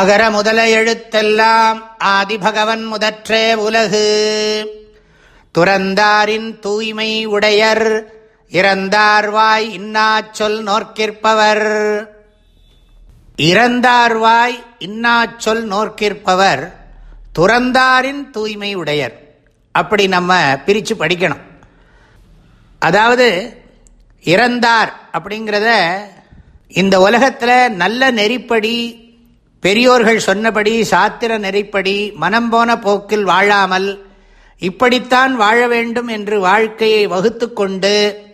அகர முதல எழுத்தெல்லாம் ஆதிபகவன் முதற்றே உலகு. துறந்தாரின் தூய்மை உடையர் இறந்தார்வாய் இன்னாச்சொல் நோக்கிற்பவர் இறந்தார்வாய் இன்னாச்சொல் நோக்கிற்பவர் துறந்தாரின் தூய்மை உடையர். அப்படி நம்ம பிரித்து படிக்கணும். அதாவது இறந்தார் அப்படிங்கிறத இந்த உலகத்தில் நல்ல நெறிப்படி பெரியோர்கள் சொன்னபடி சாத்திர நெறிப்படி மனம் போன போக்கில் வாழாமல் இப்படித்தான் வாழ வேண்டும் என்று வாழ்க்கையை வகுத்து கொண்டு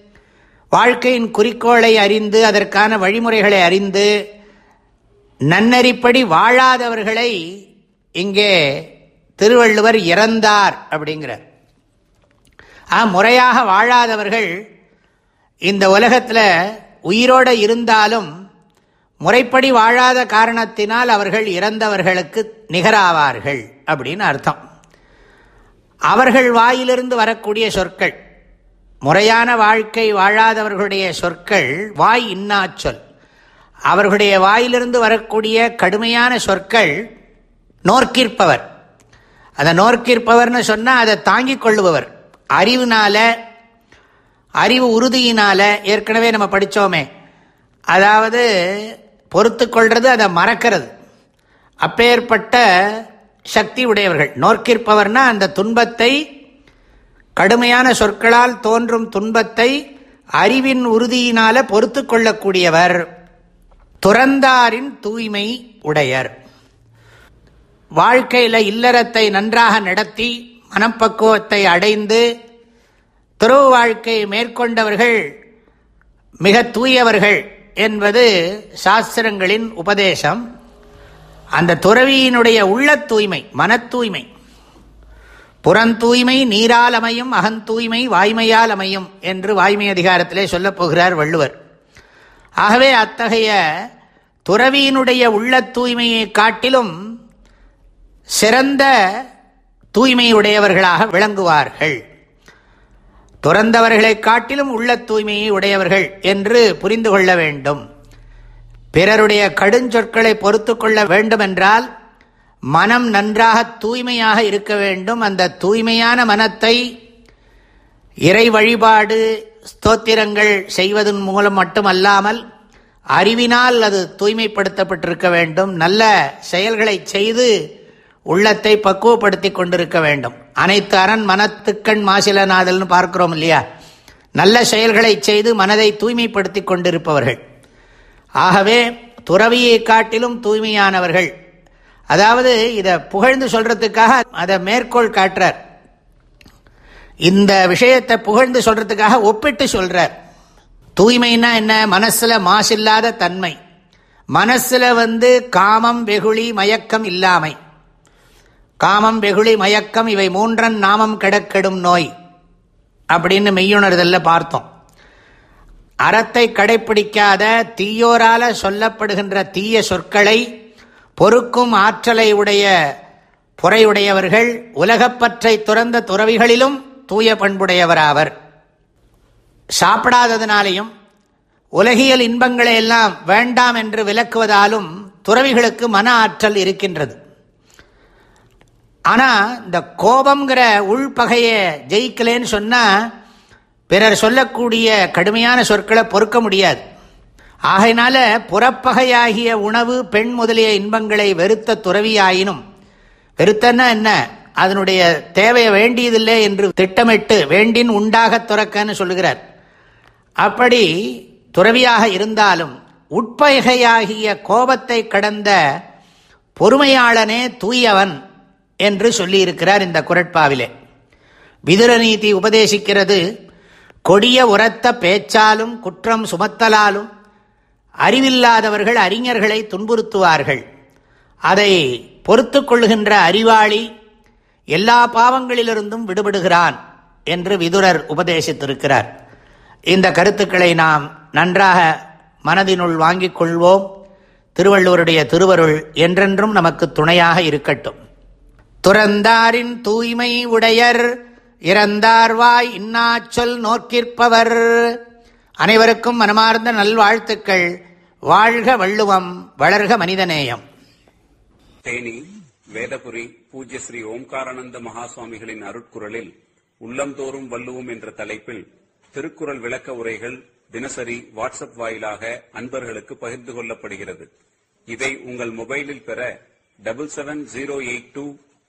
வாழ்க்கையின் குறிக்கோளை அறிந்து அதற்கான வழிமுறைகளை அறிந்து நன்னறிப்படி வாழாதவர்களை இங்கே திருவள்ளுவர் இறந்தார் அப்படிங்கிறார். ஆ முறையாக வாழாதவர்கள் இந்த உலகத்தில் உயிரோடு இருந்தாலும் முறைப்படி வாழாத காரணத்தினால் அவர்கள் இறந்தவர்களுக்கு நிகராவார்கள் அப்படின்னு அர்த்தம். அவர்கள் வாயிலிருந்து வரக்கூடிய சொற்கள் முறையான வாழ்க்கை வாழாதவர்களுடைய சொற்கள் வாய் இன்னாச்சொல் அவர்களுடைய வாயிலிருந்து வரக்கூடிய கடுமையான சொற்கள் நோர்க்கிற்பவர். அதை நோர்க்கிற்பவர்னு சொன்னால் அதை தாங்கிக் கொள்ளுபவர். அறிவுனால அறிவு உறுதியினால ஏற்கனவே நம்ம படித்தோமே அதாவது பொறுத்து கொள்வது அதை மறக்கிறது. அப்பேற்பட்ட சக்தி உடையவர்கள். நோக்கிற்பவர்னா அந்த துன்பத்தை கடுமையான சொற்களால் தோன்றும் துன்பத்தை அறிவின் உறுதியினால பொறுத்து கொள்ளக்கூடியவர் துறந்தாரின் தூய்மை உடையர். வாழ்க்கையில் இல்லறத்தை நன்றாக நடத்தி மனப்பக்குவத்தை அடைந்து துறவு வாழ்க்கையை மேற்கொண்டவர்கள் மிக தூயவர்கள். என்பது சாஸ்திரங்களின் உபதேசம். அந்த துறவியினுடைய உள்ள தூய்மை மன தூய்மை. புறந்தூய்மை நீரால் அமையும் அகந்தூய்மை வாய்மையால் அமையும் என்று வாய்மை அதிகாரத்திலே சொல்லப்போகிறார் வள்ளுவர். ஆகவே அத்தகைய துறவியினுடைய உள்ள தூய்மையை காட்டிலும் சிறந்த தூய்மையுடையவர்களாக விளங்குவார்கள். துறந்தவர்களை காட்டிலும் உள்ள தூய்மையை உடையவர்கள் என்று புரிந்து கொள்ள வேண்டும். பிறருடைய கடுஞ்சொற்களை பொறுத்து கொள்ள வேண்டுமென்றால் மனம் நன்றாக தூய்மையாக இருக்க வேண்டும். அந்த தூய்மையான மனத்தை இறை வழிபாடு ஸ்தோத்திரங்கள் செய்வதன் மூலம் மட்டுமல்லாமல் அறிவினால் அது தூய்மைப்படுத்தப்பட்டிருக்க வேண்டும். நல்ல செயல்களை செய்து உள்ளத்தை பக்குவப்படுத்தி கொண்டிருக்க வேண்டும். அனைத்து அரண் மனத்துக்கண் மாசிலநாதல்னு பார்க்கிறோம் இல்லையா? நல்ல செயல்களை செய்து மனதை தூய்மைப்படுத்தி கொண்டிருப்பவர்கள். ஆகவே துறவியை காட்டிலும் தூய்மையானவர்கள். அதாவது இதை புகழ்ந்து சொல்றதுக்காக அதை மேற்கோள் காட்டுறார். இந்த விஷயத்தை புகழ்ந்து சொல்றதுக்காக ஒப்பிட்டு சொல்றார். தூய்மைன்னா என்ன? மனசுல மாசில்லாத தன்மை. மனசுல வந்து காமம் வெகுளி மயக்கம் இல்லாமை. காமம் வெகுளி மயக்கம் இவை மூன்றன் நாமம் கிடக்கெடும் நோய். அப்படின்னு மெய்யுணர்தல்ல பார்த்தோம். அறத்தை கடைப்பிடிக்காத தீயோரால சொல்லப்படுகின்ற தீய சொற்களை பொறுக்கும் ஆற்றலை உடைய புறையுடையவர்கள் உலகப்பற்றை துறந்த துறவிகளிலும் தூய பண்புடையவராவர். சாப்பிடாததினாலையும் உலகியல் இன்பங்களை எல்லாம் வேண்டாம் என்று விளக்குவதாலும் துறவிகளுக்கு மன ஆற்றல் இருக்கின்றது. ஆனால் இந்த கோபங்கிற உள்பகையை ஜெயிக்கலேன்னு சொன்னால் பிறர் சொல்லக்கூடிய கடுமையான சொற்களை பொறுக்க முடியாது. ஆகையினால புறப்பகையாகிய உணவு பெண் முதலிய இன்பங்களை வெறுத்த துறவியாயினும் வெறுத்தன்னா என்ன? அதனுடைய தேவையை வேண்டியதில்லை என்று திட்டமிட்டு வேண்டின் உண்டாக துறக்கன்னு சொல்லுகிறார். அப்படி துறவியாக இருந்தாலும் உட்பகையாகிய கோபத்தை கடந்த பொறுமையாளனே தூயவன். என்று சொல்லியிருக்கிறார் இந்த குரட்பாவிலே. விதுர நீதி உபதேசிக்கிறது கொடிய உரத்த பேச்சாலும் குற்றம் சுமத்தலாலும் அறிவில்லாதவர்கள் அறிஞர்களை துன்புறுத்துவார்கள். அதை பொறுத்து கொள்கின்ற அறிவாளி எல்லா பாவங்களிலிருந்தும் விடுபடுகிறான் என்று விதுரர் உபதேசித்திருக்கிறார். இந்த கருத்துக்களை நாம் நன்றாக மனதினுள் வாங்கிக் கொள்வோம். திருவள்ளுவருடைய திருவருள் என்றென்றும் நமக்கு துணையாக இருக்கட்டும். துறந்தாரின் தூய்மை உடையர் இறந்தார்வாய் இன்னாச்சொல் நோக்கிற்பவர். அனைவருக்கும் மனமார்ந்த நல்வாழ்த்துக்கள். வாழ்க வள்ளுவம் வளர்க மனிதநேயம். தேனி வேதபுரி பூஜ்ய ஸ்ரீ ஓம்காரானந்த மகாசுவாமிகளின் அருட்குரலில் உள்ளந்தோறும் வள்ளுவோம் என்ற தலைப்பில் திருக்குறள் விளக்க உரைகள் தினசரி வாட்ஸ்அப் வாயிலாக அன்பர்களுக்கு பகிர்ந்து கொள்ளப்படுகிறது. இதை உங்கள் மொபைலில் பெற double seven zero eight two